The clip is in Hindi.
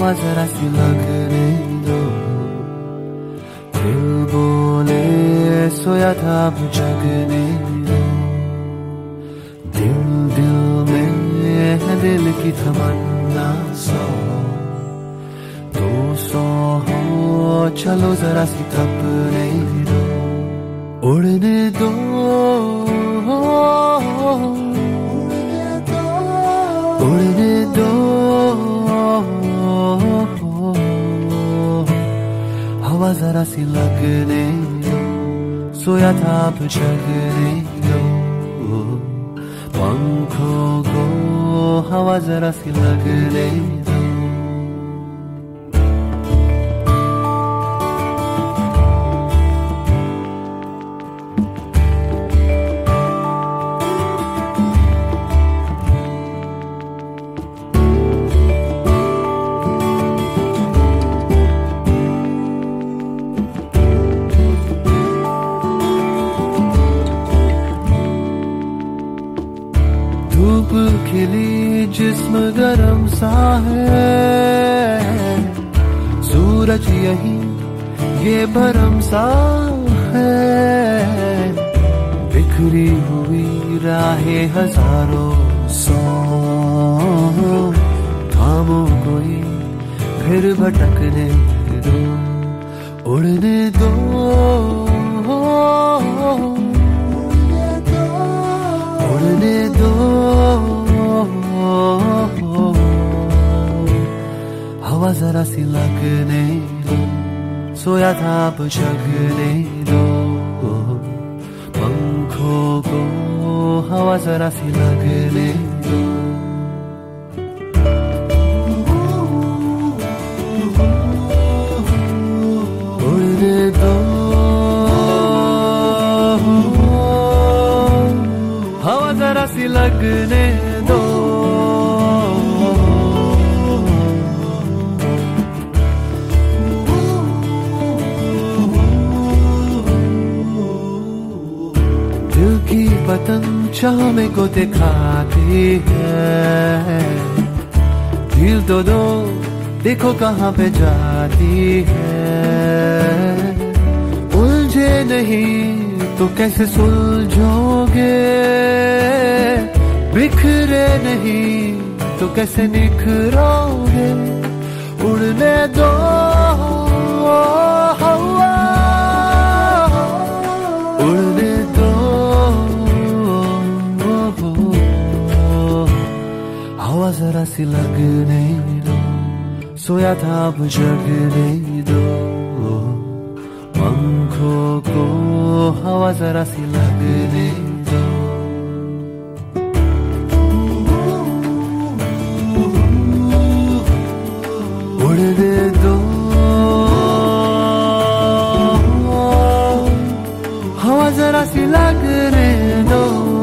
जरा सी लगने दो। दिल बोले सोया था अब जगने दो। दिल दिल में है दिल की तमन्ना सो। दो सौ हो, चलो जरा सी तपने उड़ने दो। उड़ने दो। हवा जरा सी लगने सोया था अब जगने दो। पंखों को हवा जरा सी लगने दो। जिस्म गरम सा है। सूरज यही, ये भरम सा है। बिखरी हुई राहें हज़ारों सौ। थामो कोई फिर भटकने दो, उड़ने दो। सी लगने दो सोया था अब जगने दो पंखों को हवा जरा सी लगने दो हवा जरा सी लगने दो पतंग चामे को दिखाती है। दिल तो दो, देखो कहाँ पे जाती है। उलझे नहीं तो कैसे सुलझोगे? बिखरे नहीं तो कैसे निखरोगे? उड़ने दो प्यासी लगने दो। सोया था अब जगने दो। पंखों को हवा जरा सी लगने दो। हवा जरा सी लगने दो।